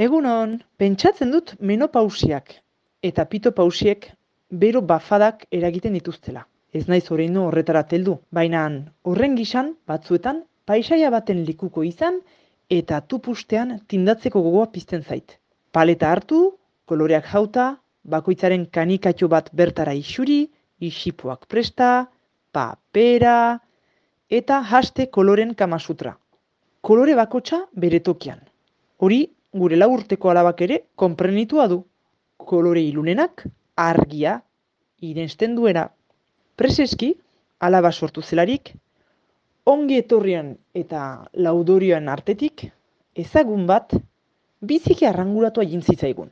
Egunon, pentsatzen dut menopausiak eta pitopausiek bero bafadak eragiten dituztela. Ez naiz horreino horretara teldu, baina horren gisan batzuetan paisaia baten likuko izan eta tupustean tindatzeko gogoa pizten zait. Paleta hartu, koloreak jauta, bakoitzaren kanikatxo bat bertara isuri, isipuak presta, papera eta haste koloren kamasutra. Kolore bakotxa bere tokian. Hori gure lau urteko alabak ere konprenitua du. Kolore ilunenak, argia, irensten duena. Preseski, alaba sortu zelarik, ongi etorrian eta laudorioan artetik, ezagun bat, biziki arrangulatu egin zitzaigun.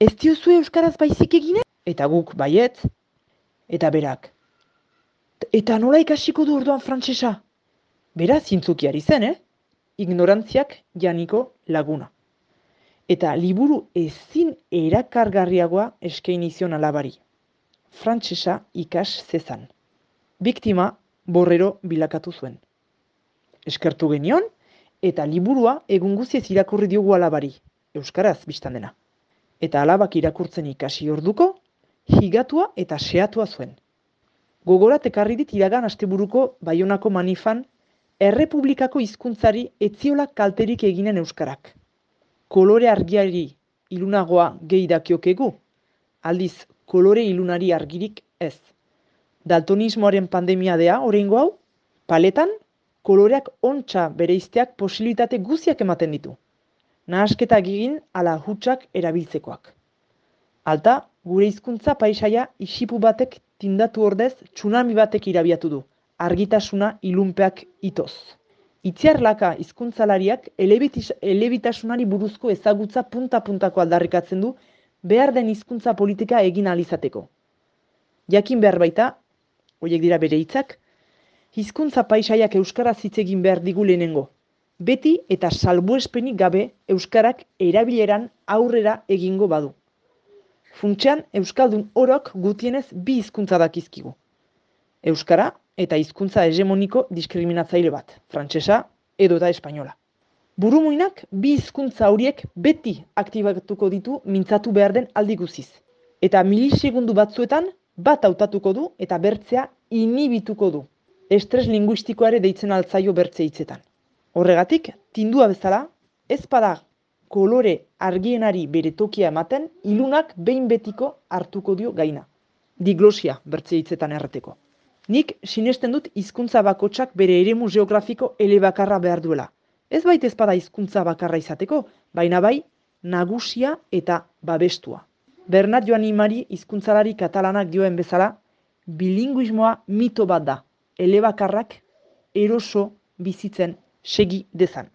Ez diozu euskaraz baizik egine? Eta guk baiet, eta berak. Eta nola ikasiko du orduan frantsesa? Bera zintzuki ari zen, eh? Ignorantziak janiko laguna eta liburu ezin erakargarriagoa eskein izion alabari. Frantsesa ikas zezan. Biktima borrero bilakatu zuen. Eskertu genion, eta liburua egun guziez irakurri diogu alabari, Euskaraz biztan dena. Eta alabak irakurtzen ikasi orduko, higatua eta seatua zuen. Gogorat ekarri dit iragan asteburuko baionako manifan, Errepublikako hizkuntzari etziola kalterik eginen Euskarak kolore argiari ilunagoa gehi dakiokegu, aldiz kolore ilunari argirik ez. Daltonismoaren pandemia dea, horrengo hau, paletan, koloreak ontsa bereizteak posibilitate guziak ematen ditu. Nahasketa egin ala hutsak erabiltzekoak. Alta, gure hizkuntza paisaia isipu batek tindatu ordez tsunami batek irabiatu du, argitasuna ilunpeak itoz. Itziar laka izkuntzalariak elebitasunari buruzko ezagutza punta-puntako aldarrikatzen du behar den hizkuntza politika egin alizateko. Jakin behar baita, horiek dira bere hitzak, hizkuntza paisaiak euskara zitzegin behar digu lehenengo. Beti eta salbuespenik gabe euskarak erabileran aurrera egingo badu. Funtsean euskaldun orok gutienez bi hizkuntza dakizkigu. Euskara eta hizkuntza hegemoniko diskriminatzaile bat, frantsesa edo eta espainola. Burumuinak bi hizkuntza horiek beti aktibatuko ditu mintzatu behar den aldi guziz. Eta milisegundu batzuetan bat hautatuko du eta bertzea inibituko du. Estres linguistikoare deitzen altzaio bertze hitzetan. Horregatik, tindua bezala, ez bada kolore argienari bere tokia ematen, ilunak behin betiko hartuko dio gaina. Diglosia bertze hitzetan erreteko. Nik sinesten dut hizkuntza bakotsak bere eremu geografiko elebakarra behar duela. Ez bait ezpada hizkuntza bakarra izateko, baina bai nagusia eta babestua. Bernat Joan Imari hizkuntzalari katalanak dioen bezala, bilinguismoa mito bat da, elebakarrak eroso bizitzen segi dezan.